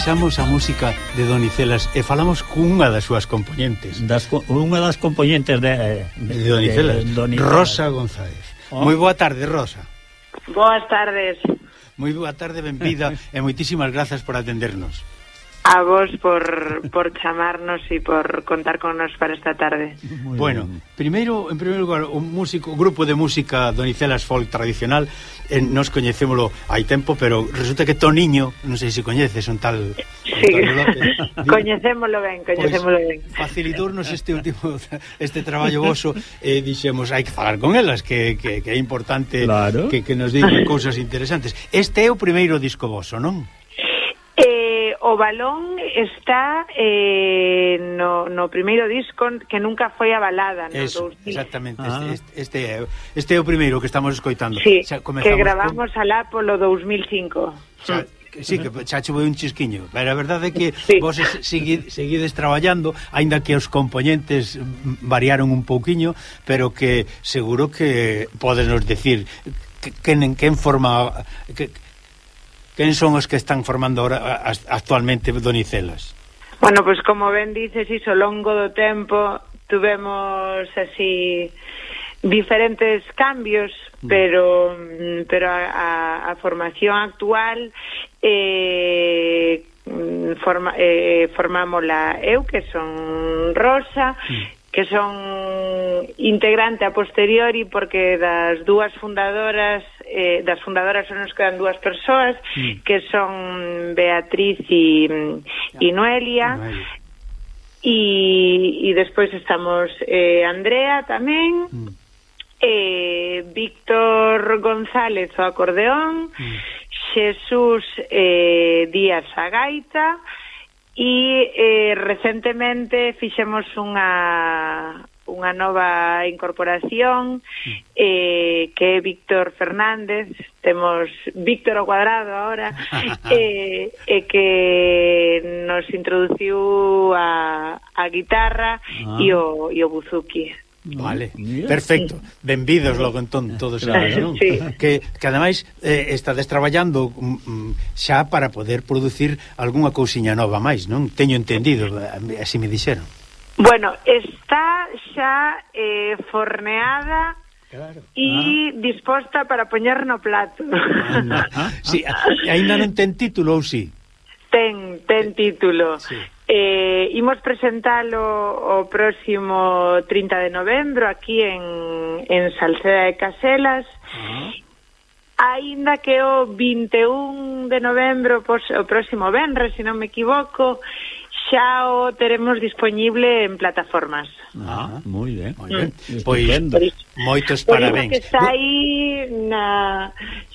deixamos a música de Donicelas e falamos cunha das súas componentes. Das, unha das componentes de, eh, de, de, Donicelas. de Donicelas, Rosa González. Oh. Moi boa tarde, Rosa. Boas tardes. Moi boa tarde, benvida e moitísimas grazas por atendernos a vos por, por chamarnos e por contar con nos para esta tarde. Muy bueno, bien. primeiro, en primeiro lugar, un músico, un grupo de música Donicelas Folk tradicional, eh, nos coñecémolo hai tempo, pero resulta que Toniño, non sei se coñeces, un tal... Sí, tal coñecémolo ben, pois coñecémolo pues, ben. Faciliturnos este último, este traballo voso, e eh, dixemos, hai que falar con elas, que, que, que é importante claro. que, que nos digan cousas interesantes. Este é o primeiro disco voso, non? o balón está eh, no, no primeiro disco que nunca foi avalada no Eso, exactamente ah. este, este, é, este é o primeiro que estamos escoitando sí, xa, que gravamos con... alá polo 2005 xa, sí, que xa chuveu un chisquiño, pero a verdade é que sí. vos seguid, seguides traballando, aínda que os componentes variaron un pouquiño, pero que seguro que podes nos decir quen quen forma que, quen son os que están formando ahora, actualmente Donicelas? Bueno, pois pues como ben dices, iso longo do tempo tuvemos así diferentes cambios, mm. pero mm, pero a, a, a formación actual eh, mm, forma, eh, formámola eu que son Rosa que son integrante a posteriori porque das dúas fundadoras eh, das fundadoras son nos quedan dúas persoas mm. que son Beatriz e, e Noelia, Noelia. E, e despois estamos eh, Andrea tamén mm. eh, Víctor González o acordeón mm. Xesús eh, Díaz a gaita e eh, recentemente fixemos unha unha nova incorporación eh, que é Víctor Fernández temos Víctor ao cuadrado agora eh, eh, que nos introduciu a, a guitarra ah. e o, e o buzuki Vale, perfecto. Benvidos logo entón todos eles, non? Sí. Que que ademais eh, estades traballando mm, mm, xa para poder producir algunha cousiña nova máis, non? Teño entendido, eh, así me dixeron. Bueno, está xa eh, forneada Claro. E ah. disposta para poñer no plato. Ah. Ah, sí, aínda non ten título ou si? Sí? Ten, ten eh, título. Sí. Eh, imos presentalo o próximo 30 de novembro aquí en, en Salceda de Caselas. Ah. Ainda que o 21 de novembro, pos, o próximo venres, se non me equivoco, xa o teremos dispoñible en plataformas. Ah, ah moi ben, moi ben. Mm. Pois, moitos parabéns. que está aí na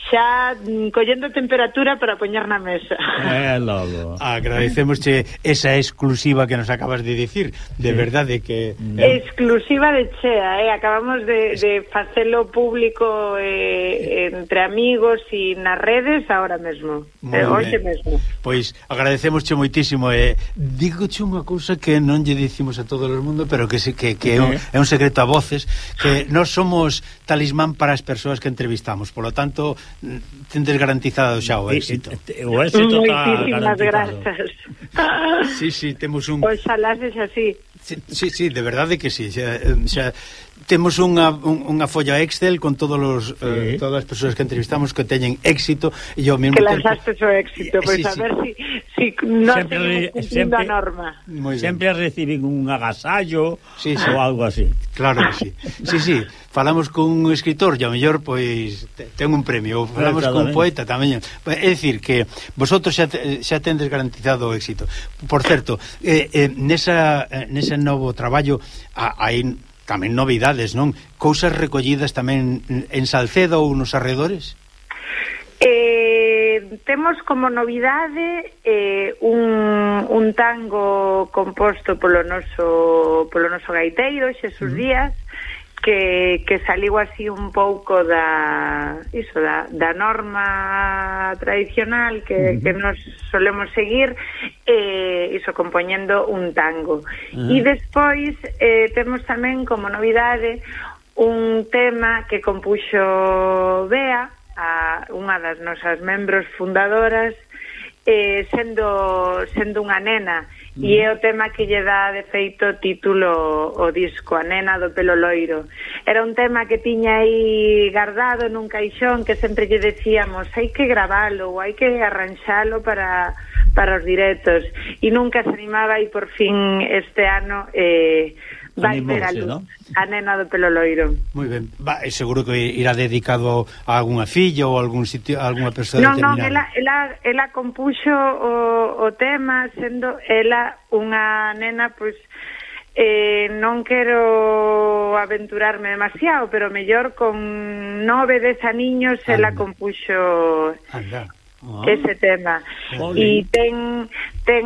xa mm, collendo temperatura para poñer na mesa. Eh, logo. Agradecemosche esa exclusiva que nos acabas de dicir, de sí. verdade que eh... exclusiva de Chea, eh, acabamos de, de facelo público eh, entre amigos e nas redes agora mesmo. Eh, hoxe mesmo. Pois agradecemosche moitísimo eh, Dígoche unha cousa que non lle dicimos a todo o mundo, pero que que, que é, un, é un secreto a voces, que non somos talismán para as persoas que entrevistamos. Por lo tanto, mm, tendes garantizado xa o eh, éxito. Eh, o éxito está garantizado. grazas. sí, sí, temos un... Pois pues, así. así. Sí, sí, de verdade que sí. Xa, eh, xa temos unha, un, unha folla Excel con todos os, eh, sí. eh, todas as persoas que entrevistamos que teñen éxito e ao mesmo que tempo... Que lanzaste o éxito, pois pues, sí, a sí. ver si, si non sempre, sempre, a norma. Sempre reciben un agasallo sí, sí. ou algo así. Claro que sí. Sí, sí, falamos cun escritor e ao mellor pois ten un premio ou falamos claro, cun poeta tamén. É dicir que vosotros xa, xa tendes garantizado o éxito. Por certo, eh, eh, nesa, eh, nese novo traballo hai tamén novidades, non? Cousas recollidas tamén en Salcedo ou nos arredores? Eh, temos como novidade eh, un, un tango composto polo noso, polo noso gaiteiro, Xesús mm. Díaz, que, que saliu así un pouco da, iso, da, da norma tradicional que, uh -huh. que nos solemos seguir eh, iso, compoñendo un tango uh -huh. e despois eh, temos tamén como novidade un tema que compuxo Bea a unha das nosas membros fundadoras eh, sendo, sendo unha nena E é o tema que lle dá de feito título o disco, a nena do pelo loiro. Era un tema que tiña aí guardado nun caixón que sempre lle decíamos, hai que gravalo, hai que arranxalo para para os directos e nunca se animaba e por fin este ano eh, vai ser a luz, ¿no? a nena do pelo loiro. Moi ben. Va, seguro que irá dedicado a algunha filla ou a algún sitio, a algunha persoa non, determinada. Non, non, ela, ela, ela compuxo o, o tema sendo ela unha nena, pois, eh, non quero aventurarme demasiado, pero mellor con nove, dez aniños Anda. ela compuxo... Anda ah. ese tema e ten ten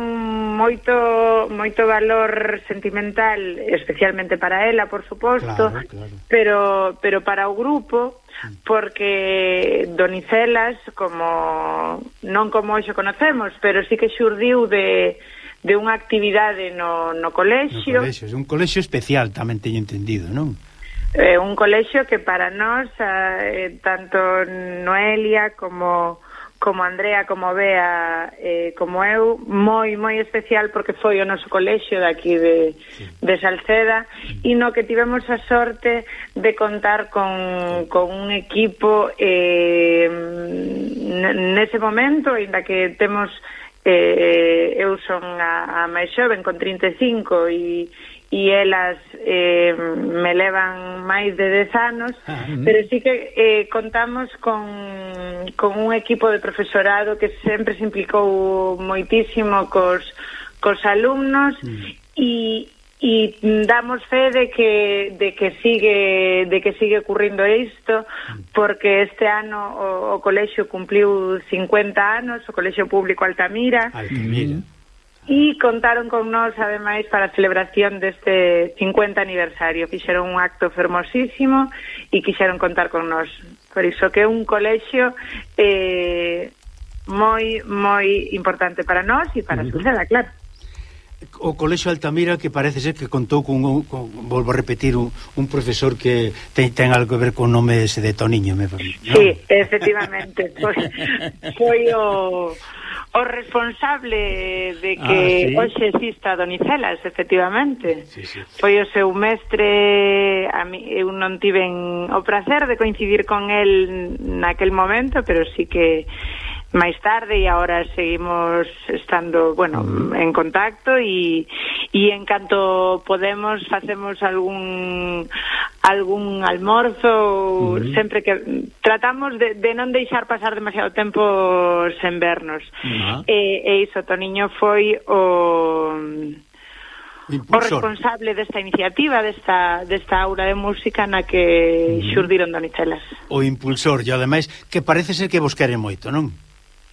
moito moito valor sentimental especialmente para ela, por suposto, claro, claro. pero pero para o grupo porque Donicelas como non como hoxe conocemos, pero sí que xurdiu de de unha actividade no, no colexio. No colexio, un colexio especial tamén teño entendido, non? eh, un colexio que para nós eh, tanto Noelia como como Andrea, como Bea, eh, como eu, moi, moi especial porque foi o noso colexio daqui de, sí. de Salceda e no que tivemos a sorte de contar con, con un equipo eh, nese momento, inda que temos eh, eu son a, a máis xoven con 35 e e elas eh, me levan máis de 10 anos, ah, uh -huh. pero sí que eh, contamos con, con un equipo de profesorado que sempre se implicou moitísimo cos, cos alumnos uh -huh. e e damos fe de que de que sigue de que sigue ocurrindo isto mm. porque este ano o, o colexio cumpliu 50 anos, o colexio público Altamira. Altamira. Mm. E contaron con nós, ademais, para a celebración deste 50 aniversario. Fixeron un acto fermosísimo e quixeron contar con nós. Por iso que é un colexio eh, moi, moi importante para nós e para a Susela, claro o Colexo Altamira que parece ser que contou con, con volvo a repetir un, un profesor que ten, ten algo que ver con o nome ese de Toniño me parece. ¿no? Sí, efectivamente foi, foi o o responsable de que ah, sí. hoxe exista Donicelas, efectivamente. Sí, sí. Foi o seu mestre, a mí, eu non tiven o prazer de coincidir con el naquel momento, pero sí que máis tarde e agora seguimos estando, bueno, mm. en contacto e, e en canto podemos facemos algún algún almorzo uh mm-hmm. -huh. sempre que tratamos de, de non deixar pasar demasiado tempo sen vernos. Uh ah. -huh. e, e iso Toniño foi o Impulsor. o responsable desta iniciativa, desta, desta aula de música na que mm-hmm. xurdiron Donicelas. O impulsor, e ademais que parece ser que vos quere moito, non?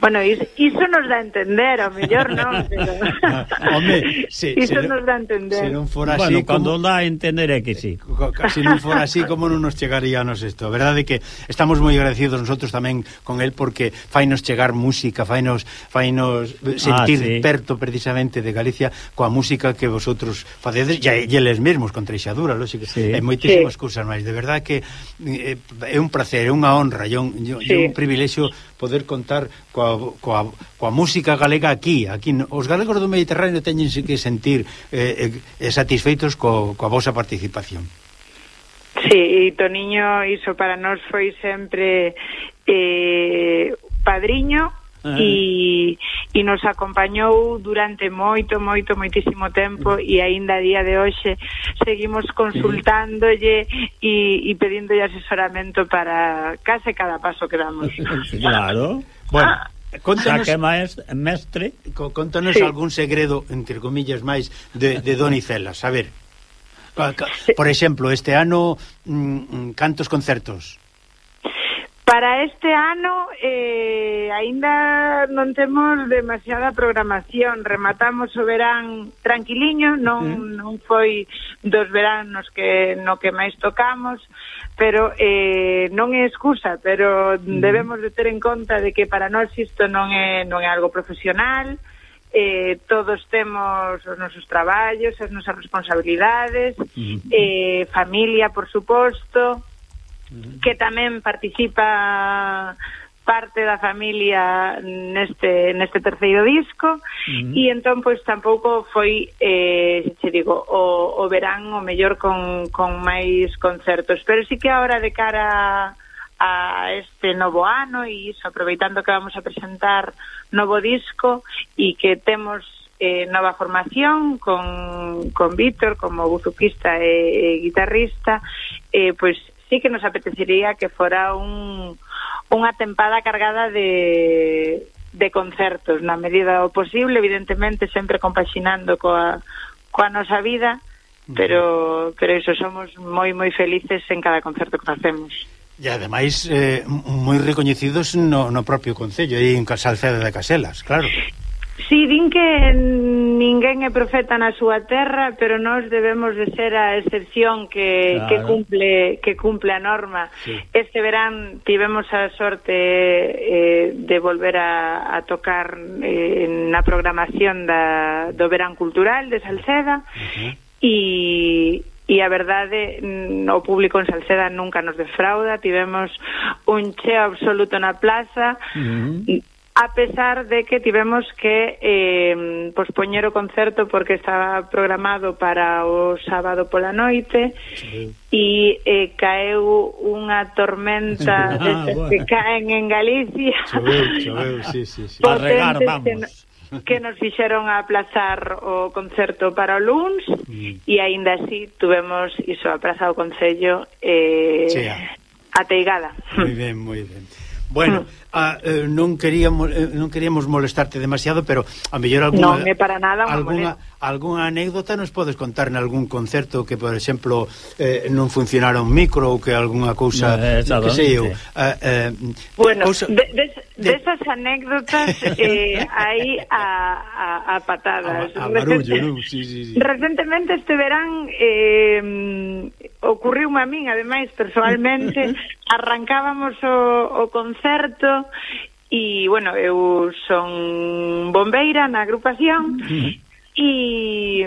Bueno, iso, iso nos dá a entender, ao mellor non, pero... Ah, Home, sí, iso se nos dá a entender. Se non fora así... Bueno, como... dá a entender é que sí. Eh, se non fora así, como non nos chegaríanos isto? verdade que estamos moi agradecidos nosotros tamén con el porque fainos chegar música, fainos, fainos sentir ah, sí. perto precisamente de Galicia coa música que vosotros facedes, e eles mesmos con treixadura, lógico, sí. e moitísimas sí. cousas máis. De verdade que eh, é un placer, é unha honra, é un, é un sí. privilexio poder contar coa coa, coa, coa música galega aquí, aquí os galegos do Mediterráneo teñense que sentir eh, eh, satisfeitos co, coa vosa participación. Sí, e Toniño iso para nós foi sempre eh, padriño eh. e, e nos acompañou durante moito, moito, moitísimo tempo e aínda a día de hoxe seguimos consultándolle e, e pedíndolle asesoramento para case cada paso que damos. Claro. Bueno, ah. Contanos, xa que máis mestre Contanos sí. algún segredo, entre comillas máis De, de Donicelas, a ver Por exemplo, este ano mm, Cantos concertos? Para este ano eh, aínda non temos demasiada programación, rematamos o verán tranquiliño, non mm. non foi dos veráns que no que máis tocamos, pero eh, non é excusa, pero mm. debemos de ter en conta de que para nós isto non é, non é algo profesional, eh, todos temos os nosos traballos, as nosas responsabilidades, mm-hmm. eh, familia, por suposto, mm-hmm. que tamén participa parte da familia neste neste terceiro disco uh -huh. e entón pois tampouco foi eh che digo o, o verán o mellor con con máis concertos, pero sí que agora de cara a este novo ano e iso aproveitando que vamos a presentar novo disco e que temos eh, nova formación con, con Víctor como buzuquista e, e guitarrista eh, pois sí que nos apetecería que fora un, unha tempada cargada de, de concertos, na medida do posible, evidentemente, sempre compaxinando coa, coa nosa vida, pero, pero iso somos moi moi felices en cada concerto que facemos. E ademais eh, moi recoñecidos no, no propio Concello aí en Salceda de Caselas, claro. Sí, din que ninguén é profeta na súa terra, pero nós debemos de ser a excepción que, claro. que cumple que cumple a norma. Sí. Este verán tivemos a sorte eh, de volver a, a tocar eh, na programación da, do Verán Cultural de Salceda uh -huh. e e a verdade o público en Salceda nunca nos defrauda tivemos un cheo absoluto na plaza uh -huh a pesar de que tivemos que eh, pospoñer o concerto porque estaba programado para o sábado pola noite sí. e eh, caeu unha tormenta ah, bueno. que caen en Galicia choveu, choveu, sí, sí, sí. A regar, vamos. Que, no, que nos fixeron a aplazar o concerto para o luns mm. e aínda así tuvemos iso aplazado o Concello eh, sí, a teigada moi ben, moi ben Bueno, mm. ah, eh, non queríamos eh, non queríamos molestarte demasiado, pero a mellor alguna Non é para nada alguna algunha anécdota nos podes contar en algún concerto que por exemplo eh, non funcionara un micro ou que algunha cousa eh, no, que sei eu. Eh, eh, bueno, cousa, de, de, de... esas anécdotas eh, hai a, a, a patadas. A, a barullo, non? Sí, sí, sí. Recentemente este verán eh, ocurriu a min, ademais, personalmente, arrancábamos o, o concerto E, bueno, eu son bombeira na agrupación e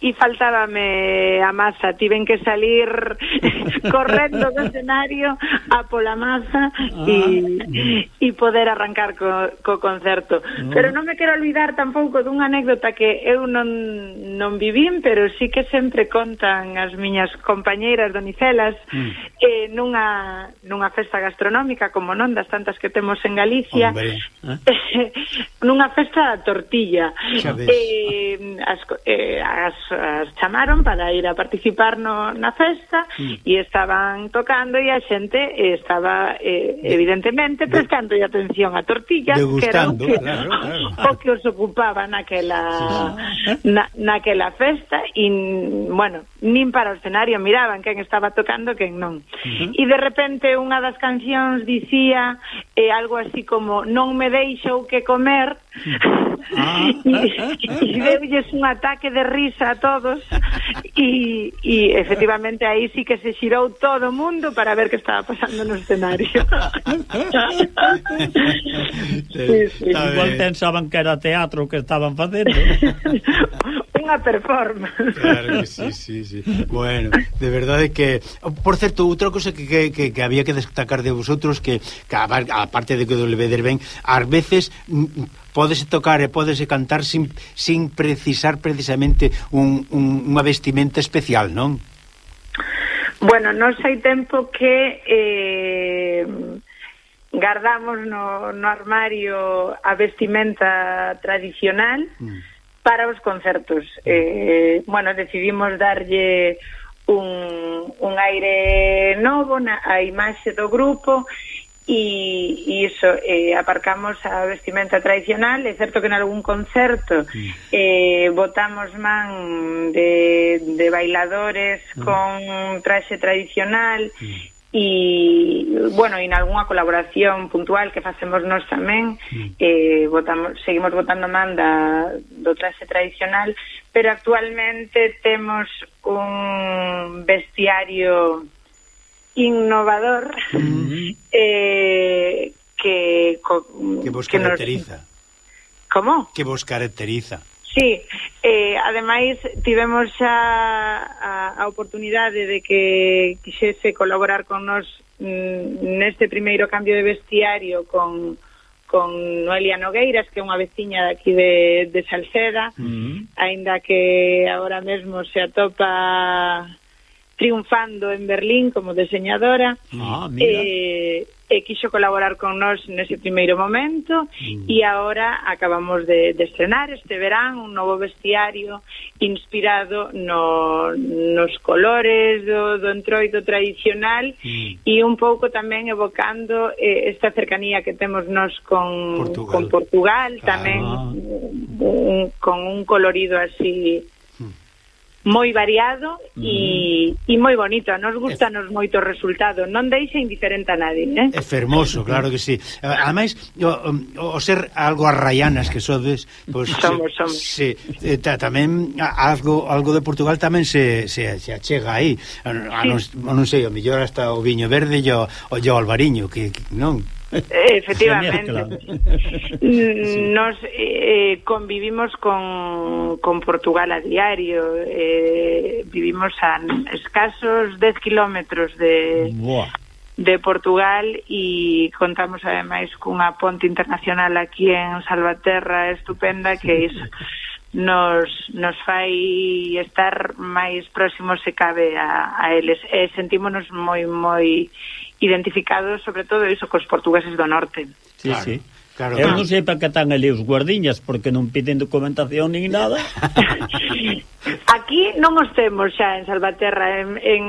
e faltábame a masa, tiven que salir correndo do escenario a pola masa e ah. e poder arrancar co, co concerto. No. Pero non me quero olvidar tampouco dunha anécdota que eu non non vivín, pero sí que sempre contan as miñas compañeiras donicelas mm. eh, nunha nunha festa gastronómica como non das tantas que temos en Galicia. Hombre, eh? nunha festa da tortilla. Eh, as, eh, as as chamaron para ir a participar no, na festa mm. e estaban tocando e a xente eh, estaba eh, evidentemente prestando de, atención a tortilla que era o que, claro, claro. o que os ocupaba naquela sí. na, naquela festa e bueno, nin para o escenario miraban quen estaba tocando quen non. Uh -huh. E de repente unha das cancións dicía eh, algo así como non me deixou que comer Ah, Deulle un ataque de risa a todos. E, e efectivamente aí sí que se xirou todo o mundo para ver que estaba pasando no escenario. Sí, sí. Igual pensaban que era teatro que estaban facendo. unha performance. Claro que sí, sí, sí. Bueno, de verdade que por certo, outra cosa que, que, que, que había que destacar de vosotros que, que a, parte de que do leveder ben, ás veces mm, podese tocar e podese cantar sin, sin precisar precisamente un, un, unha vestimenta especial, non? Bueno, non sei tempo que eh, guardamos no, no armario a vestimenta tradicional mm para os concertos. Eh, bueno, decidimos darlle un, un aire novo na, a imaxe do grupo e, e iso, eh, aparcamos a vestimenta tradicional, é certo que en algún concerto mm. eh, botamos man de, de bailadores mm. con traxe tradicional. Mm e bueno, en algunha colaboración puntual que facemos nós tamén mm. eh, votamos, seguimos votando man da, do traxe tradicional pero actualmente temos un bestiario innovador mm -hmm. eh, que, co, que vos caracteriza nos... como? que vos caracteriza Sí, eh, ademais tivemos xa a, a oportunidade de que quixese colaborar con nos mm, neste primeiro cambio de vestiario con, con Noelia Nogueiras, que é unha veciña daqui de, de Salceda, uh mm-hmm. -huh. aínda que agora mesmo se atopa triunfando en Berlín como diseñadora ah, mira. Eh, e quixo colaborar con nós nese primeiro momento mm. e agora acabamos de, de estrenar este verán un novo vestiario inspirado no, nos colores do, do entroido tradicional mm. e un pouco tamén evocando eh, esta cercanía que temos nós con Portugal, con Portugal tamén tamén un, con un colorido así moi variado e mm. moi bonito. Nos gustanos moito o resultado, non deixa indiferente a nadie, eh? É fermoso, claro que sí. Ademais, o, o, o ser algo arraianas que sodes, pois pues, somos, se, somos. Se, eh, ta, tamén algo algo de Portugal tamén se, se, se achega aí. A, a sí. non, non sei, o mellor hasta o viño verde e o, o, o albariño, que, que non Eh, efectivamente. Mm, nos eh, convivimos con, con Portugal a diario. Eh, vivimos a escasos 10 kilómetros de, Buah. de Portugal e contamos ademais cunha ponte internacional aquí en Salvaterra estupenda que iso nos, nos fai estar máis próximos se cabe a, a eles. E sentímonos moi moi identificados sobre todo iso cos portugueses do norte. Sí, claro. sí. Claro, Eu non sei para que están ali os guardiñas porque non piden documentación nin nada. Aquí non os temos xa en Salvaterra. En, en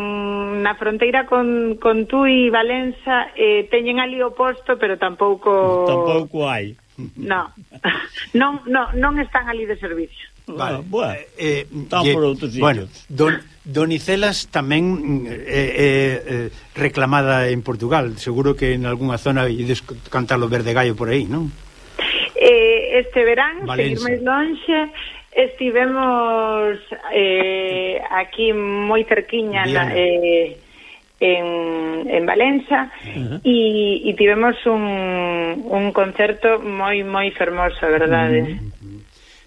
na fronteira con, con Tui e Valença eh, teñen ali o posto pero tampouco Tampouco hai. No. non, non, non están ali de servicio. Vale, ah, bueno, eh, eh están eh, por outros sitios. Bueno, don, Donicelas tamén é eh, eh, reclamada en Portugal. Seguro que en algunha zona ides cantar o verde gallo por aí, non? Eh, este verán, Valencia. seguir máis lonxe, estivemos eh, aquí moi cerquiña na, eh, en, en Valença uh -huh. Y, y tivemos un, un concerto moi moi fermoso, verdade? Uh -huh.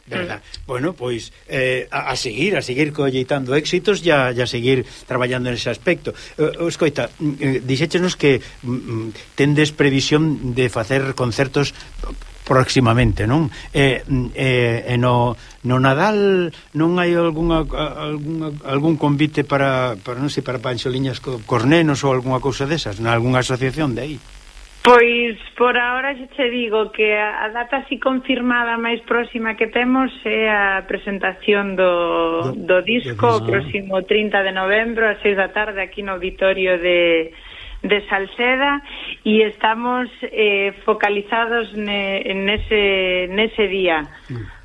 Verdad. Bueno, pois eh, a, a seguir, a seguir colleitando éxitos e a, a seguir traballando nese aspecto. Eh, escoita, mm, eh, dixéchenos que mm, mm, tendes previsión de facer concertos próximamente, non? E, e, e no, no Nadal non hai algunha, algunha, algún convite para, para non sei, para panxoliñas co, cos nenos ou algunha cousa desas, na algunha asociación de aí? Pois por ahora xa che digo que a data así confirmada máis próxima que temos é a presentación do, do disco o próximo 30 de novembro a 6 da tarde aquí no auditorio de de Salceda e estamos eh, focalizados ne, nese, nese día. Mm.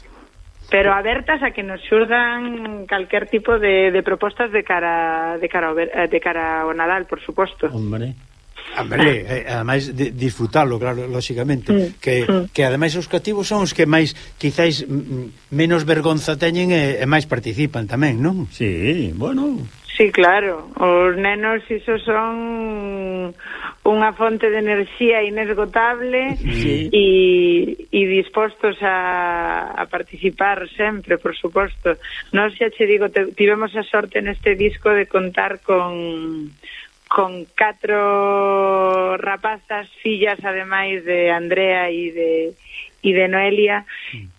Pero abertas a que nos xurdan calquer tipo de, de propostas de cara, de, cara ao, de cara ao Nadal, por suposto. Hombre, Hombre, eh, ademais de, disfrutarlo, claro, lóxicamente, mm, que, mm. que ademais os cativos son os que máis quizáis menos vergonza teñen e, e máis participan tamén, non? Sí, bueno, Sí, claro, os nenos iso son unha fonte de enerxía inesgotable sí. e, e dispostos a, a participar sempre, por suposto. Nos xa che digo, te, tivemos a sorte neste disco de contar con con catro rapazas, fillas ademais de Andrea e de, e de Noelia,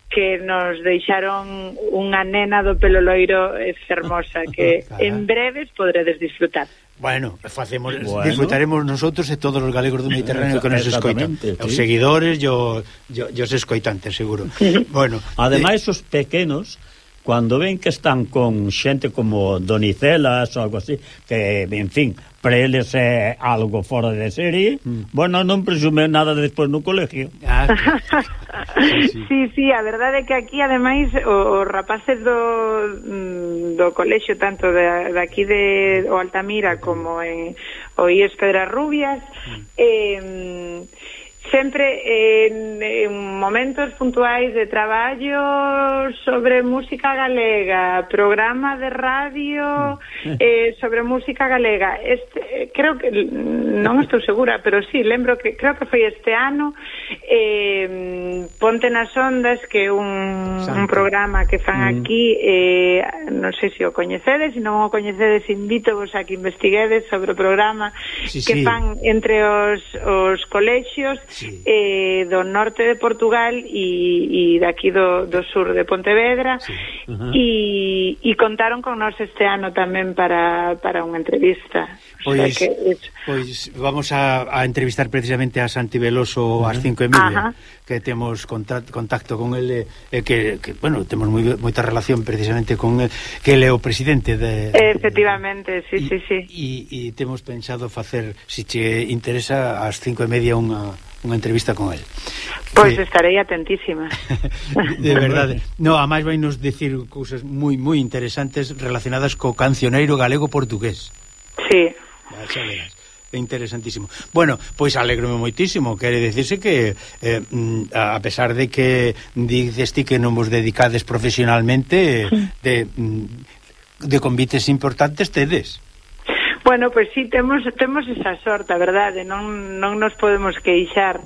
que nos deixaron unha nena do pelo loiro fermosa que en breves podredes disfrutar. Bueno, facemos, bueno. disfrutaremos nosotros e todos os galegos do Mediterráneo que nos escoitan. Sí. Os seguidores e os, os escoitantes, seguro. bueno, Ademais, eh, os pequenos cando ven que están con xente como Donicelas ou algo así, que, en fin, para eles é algo fora de serie, mm. bueno, non presume nada despois no colegio. Ah, sí, sí. sí, sí, a verdade é que aquí, ademais, os rapaces do, mm, do colexio, tanto de, de aquí de o Altamira como en o IES Pedras Rubias, mm. eh, sempre en, en momentos puntuais de traballo sobre música galega, programa de radio mm. eh, sobre música galega. Este, creo que non estou segura, pero sí, lembro que creo que foi este ano eh, Ponte nas ondas que un, un programa que fan mm. aquí eh, non sei se o coñecedes, se non o coñecedes invítovos a que investiguedes sobre o programa sí, que sí. fan entre os, os colexios sí. eh, do norte de Portugal e, e daqui do, do sur de Pontevedra sí. uh -huh. e, e contaron con nós este ano tamén para, para unha entrevista Pois, que, pois vamos a, a entrevistar precisamente a Santi Veloso uh -huh. ás cinco e media, que temos contacto, contacto con ele, eh, eh, que, que, bueno, temos moi, moita relación precisamente con el, que ele é o presidente de... Efectivamente, sí, y, sí, sí. E, e temos pensado facer, se che interesa, ás cinco e media unha unha entrevista con el. Pois pues estarei atentísima. de verdade. No, a máis vai nos decir cousas moi moi interesantes relacionadas co cancioneiro galego portugués. Sí. Xa verás. É interesantísimo. Bueno, pois alegrome moitísimo, quere decirse que eh, mm, a pesar de que dices ti que non vos dedicades profesionalmente eh, de, mm, de convites importantes tedes. Bueno, pois pues, sí, temos, temos esa sorte, a verdade, non, non nos podemos queixar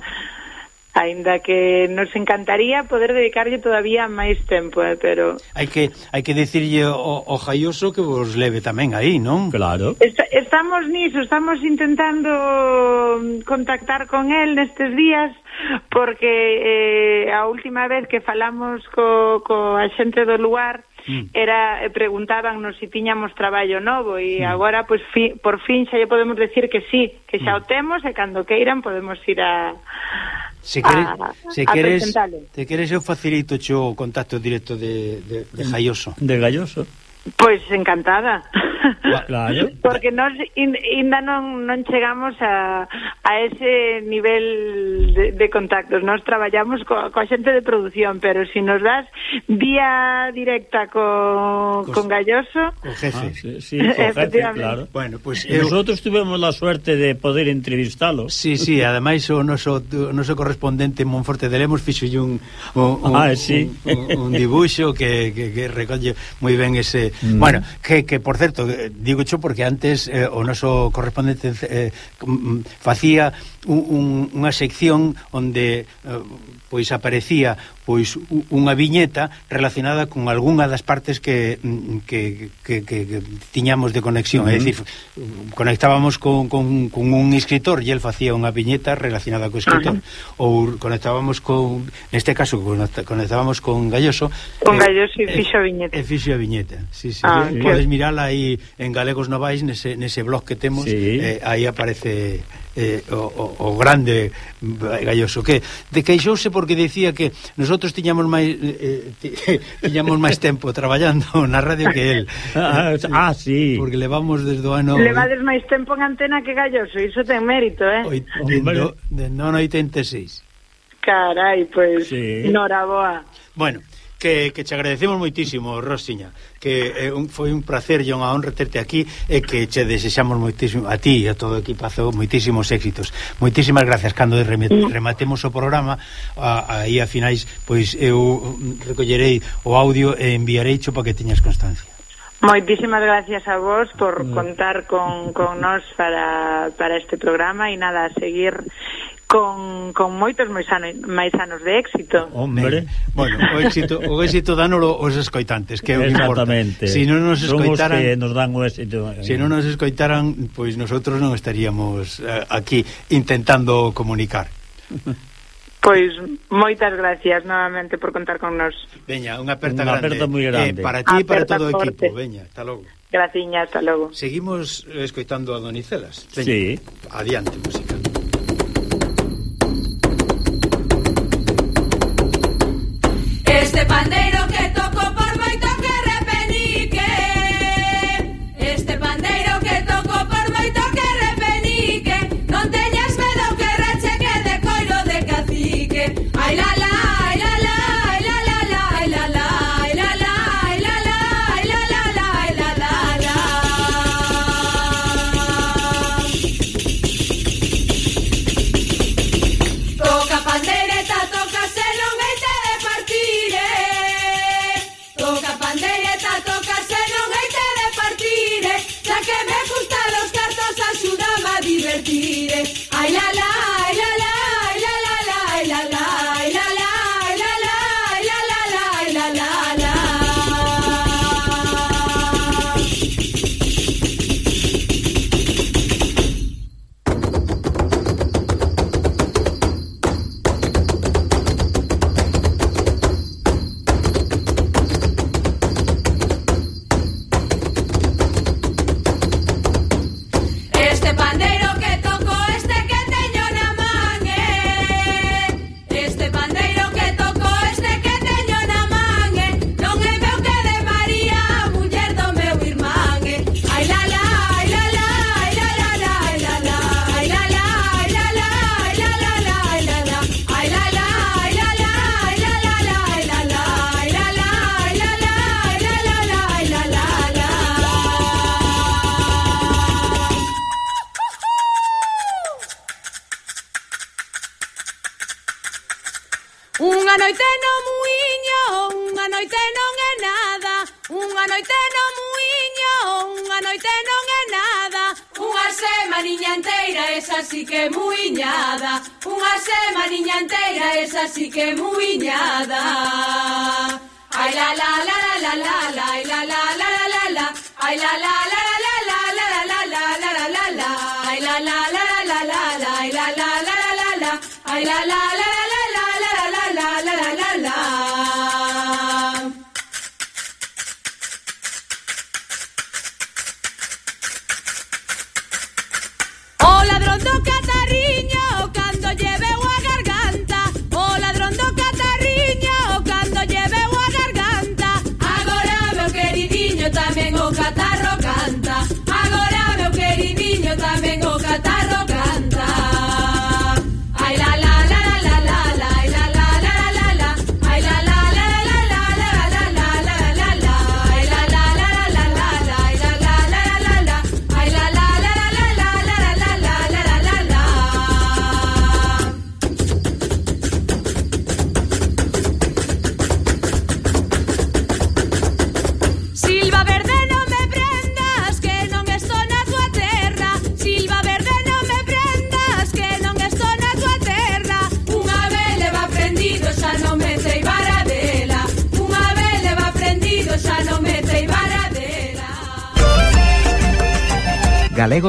Ainda que nos encantaría poder dedicarlle todavía máis tempo, eh, pero Hai que hai que dicirlle o, o Jaioso que vos leve tamén aí, non? Claro. Est estamos niso, estamos intentando contactar con el nestes días porque eh, a última vez que falamos co, co a xente do lugar mm. era eh, preguntábannos se si tiñamos traballo novo e mm. agora pois fi, por fin xa lle podemos decir que sí, que xa mm. o temos e cando queiran podemos ir a Se queres, a, se queres, te queres eu facilito o contacto directo de, de, de mm. Jaioso. De Galloso. Pois encantada. Claro. Porque nós ainda non, non chegamos a, a ese nivel de, de contactos. Nós traballamos co, coa xente de produción, pero se si nos das vía directa co, Cos, con Galloso... Con jefe. Ah, sí, sí, con jefe, claro. Bueno, pues, eu... Nosotros tuvemos la suerte de poder entrevistalo. Sí, sí, ademais o noso, o noso correspondente Monforte de Lemos fixo un, un, un, ah, sí. un, un, un dibuixo que, que, que recolle moi ben ese Mm. Bueno, que, que por certo, digo cho porque antes eh, o noso correspondente eh, mm, mm, facía un, unha sección onde eh, pois aparecía pois unha viñeta relacionada con algunha das partes que mm, que, que, que, que tiñamos de conexión, uh -huh. é dicir, conectábamos con, con, con un escritor e el facía unha viñeta relacionada co escritor, uh -huh. ou conectábamos con, neste caso conectábamos con Galloso, con Galloso e fixo a viñeta. E fixo a viñeta. Sí, sí, ah, podes mirala aí en Galegos Novais nese, nese blog que temos, sí. eh, aí aparece eh, o, o, o grande Galloso que de queixouse porque decía que nosotros tiñamos máis eh, eh tiñamos máis tempo traballando na radio que el. ah, eh, ah, sí. Porque levamos desde o ano Levades máis tempo en antena que Galloso, iso ten mérito, eh. Oit, de, de non 86. Carai, pois, pues, sí. noraboa. Bueno, que, que che agradecemos moitísimo, Rosiña, que eh, un, foi un placer e unha honra terte aquí e que che desexamos moitísimo a ti e a todo o equipazo moitísimos éxitos. Moitísimas gracias cando mm. rematemos o programa aí a, a finais, pois eu mm, recollerei o audio e enviarei cho para que teñas constancia. Moitísimas gracias a vos por mm. contar con, con nos para, para este programa e nada, a seguir con, con moitos máis anos, máis anos de éxito. Hombre, bueno, o éxito, o éxito dánolo os escoitantes, que é o Exactamente. Si non nos escoitaran, que nos dan o éxito. Se si non nos escoitaran, pois pues nosotros non estaríamos eh, aquí intentando comunicar. Pois moitas gracias novamente por contar con nós. Veña, unha aperta unha grande. Aperta moi eh, grande. Eh, para ti e para todo o equipo, veña, hasta logo. Graciña, hasta logo. Seguimos escoitando a Donicelas. Veña, sí. Adiante, música. la la. noite no muiño, unha noite non é nada, unha noite no muiño, unha noite non é nada, unha semaniña inteira esa si que muiñada, unha semaniña inteira esa si que muiñada. Ai la la la la la la la la la la la la ai la la la la la la la la la la la la ai la la la la la la la la la la la ai la la la la